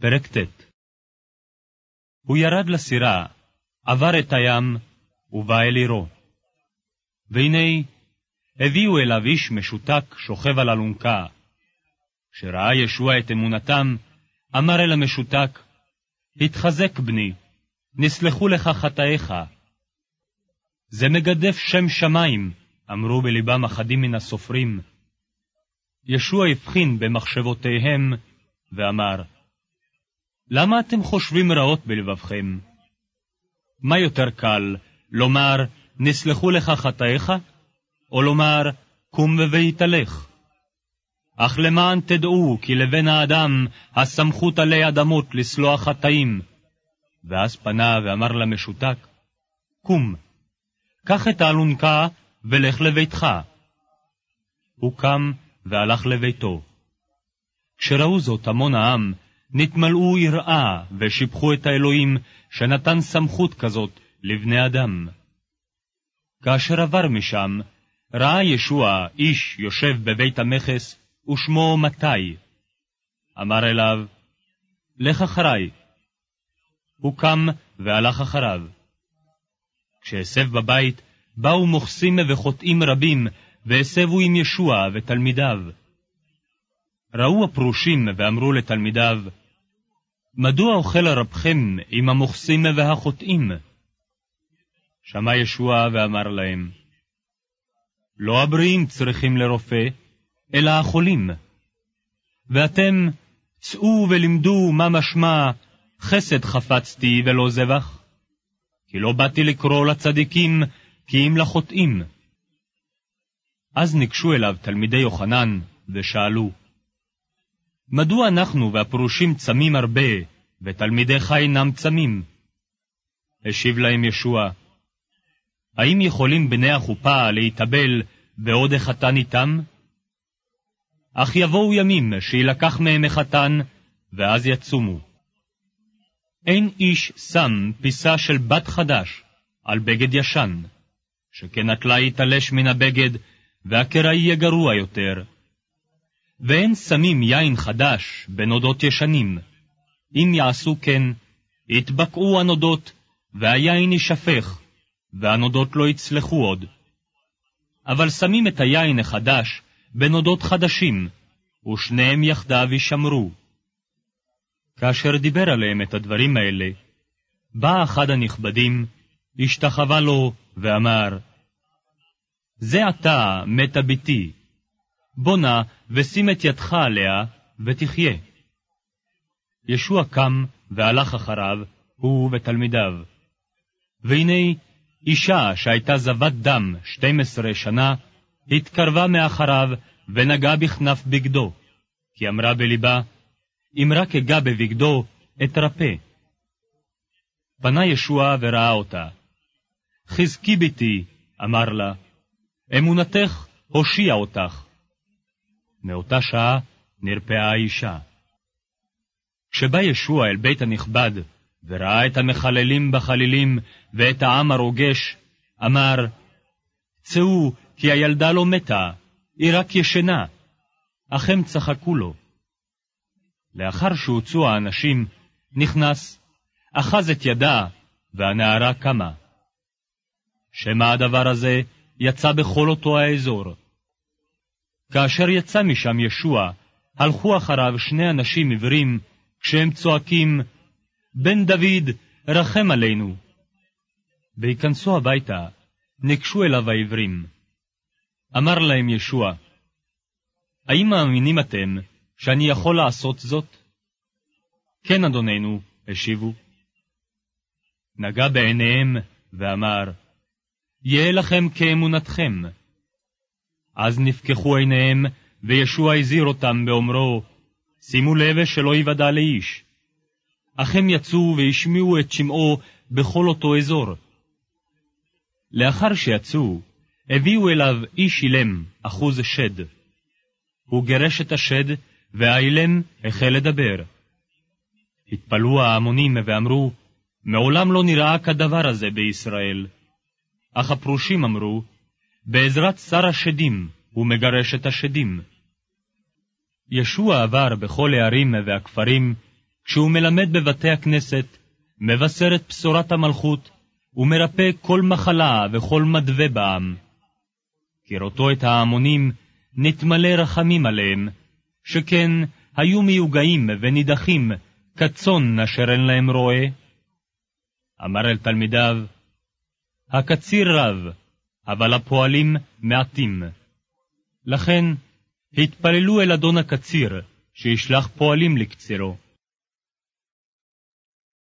פרק ט' הוא ירד לסירה, עבר את הים, ובא אל עירו. והנה, הביאו אליו איש משותק שוכב על אלונקה. כשראה ישוע את אמונתם, אמר אל המשותק, התחזק בני, נסלחו לך חטאיך. זה מגדף שם שמיים, אמרו בלבם אחדים מן הסופרים. ישוע הבחין במחשבותיהם, ואמר, למה אתם חושבים רעות בלבבכם? מה יותר קל, לומר, נסלחו לך חטאיך, או לומר, קום והתהלך? אך למען תדעו כי לבן האדם הסמכות עלי אדמות לסלוח חטאים. ואז פנה ואמר למשותק, קום, קח את האלונקה ולך לביתך. הוא קם והלך לביתו. כשראו זאת המון העם, נתמלאו יראה ושיבחו את האלוהים שנתן סמכות כזאת לבני אדם. כאשר עבר משם, ראה ישוע איש יושב בבית המכס, ושמו מתי. אמר אליו, לך אחריי. הוא קם והלך אחריו. כשהסב בבית, באו מוכסים וחוטאים רבים, והסבו עם ישוע ותלמידיו. ראו הפרושים ואמרו לתלמידיו, מדוע אוכל רבכם עם המוכסים והחוטאים? שמע ישוע ואמר להם, לא הבריאים צריכים לרופא, אלא החולים. ואתם צאו ולמדו מה משמע חסד חפצתי ולא זבח, כי לא באתי לקרוא לצדיקים כי אם לחוטאים. אז ניגשו אליו תלמידי יוחנן ושאלו, מדוע אנחנו והפרושים צמים הרבה, ותלמידיך אינם צמים? השיב להם ישוע, האם יכולים בני החופה להתאבל בעוד החתן איתם? אך יבואו ימים שיילקח מהם החתן, ואז יצומו. אין איש שם פיסה של בת חדש על בגד ישן, שכן הטלה יתלש מן הבגד, והקרע יהיה גרוע יותר. ואין שמים יין חדש בנודות ישנים. אם יעשו כן, יתבקעו הנודות, והיין יישפך, והנודות לא יצלחו עוד. אבל שמים את היין החדש בנודות חדשים, ושניהם יחדיו יישמרו. כאשר דיבר עליהם את הדברים האלה, בא אחד הנכבדים, השתחווה לו, ואמר, זה עתה מתה בתי, בוא נא ושים את ידך עליה, ותחיה. ישוע קם והלך אחריו, הוא ותלמידיו. והנה אישה שהייתה זבת דם שתים עשרה שנה, התקרבה מאחריו ונגעה בכנף בגדו, כי אמרה בלבה, אם רק אגע בבגדו, אתרפא. פנה ישוע וראה אותה. חזקי ביתי, אמר לה, אמונתך הושיעה אותך. מאותה שעה נרפאה האישה. כשבא ישוע אל בית הנכבד, וראה את המחללים בחלילים ואת העם הרוגש, אמר, צאו, כי הילדה לא מתה, היא רק ישנה. אך הם צחקו לו. לאחר שהוצאו האנשים, נכנס, אחז את ידה, והנערה קמה. שמא הדבר הזה יצא בכל אותו האזור. כאשר יצא משם ישוע, הלכו אחריו שני אנשים עיוורים, כשהם צועקים, בן דוד, רחם עלינו. ויכנסו הביתה, ניגשו אליו העברים. אמר להם ישוע, האם מאמינים אתם שאני יכול לעשות זאת? כן, אדוננו, השיבו. נגע בעיניהם ואמר, יהיה לכם כאמונתכם. אז נפקחו עיניהם, וישוע הזהיר אותם באומרו, שימו לב שלא יוודע לאיש. אך הם יצאו והשמיעו את שמעו בכל אותו אזור. לאחר שיצאו, הביאו אליו איש אילם, אחוז שד. הוא גירש את השד, והאילם החל לדבר. התפלאו ההמונים ואמרו, מעולם לא נראה כדבר הזה בישראל. אך הפרושים אמרו, בעזרת שר השדים הוא מגרש את השדים. ישוע עבר בכל הערים והכפרים, כשהוא מלמד בבתי הכנסת, מבשר את בשורת המלכות, ומרפא כל מחלה וכל מדווה בעם. כראותו את ההמונים, נתמלא רחמים עליהם, שכן היו מיוגעים ונידחים, כצאן אשר אין להם רועה. אמר אל תלמידיו, הקציר רב, אבל הפועלים מעטים. לכן התפללו אל אדון הקציר, שישלח פועלים לקצירו.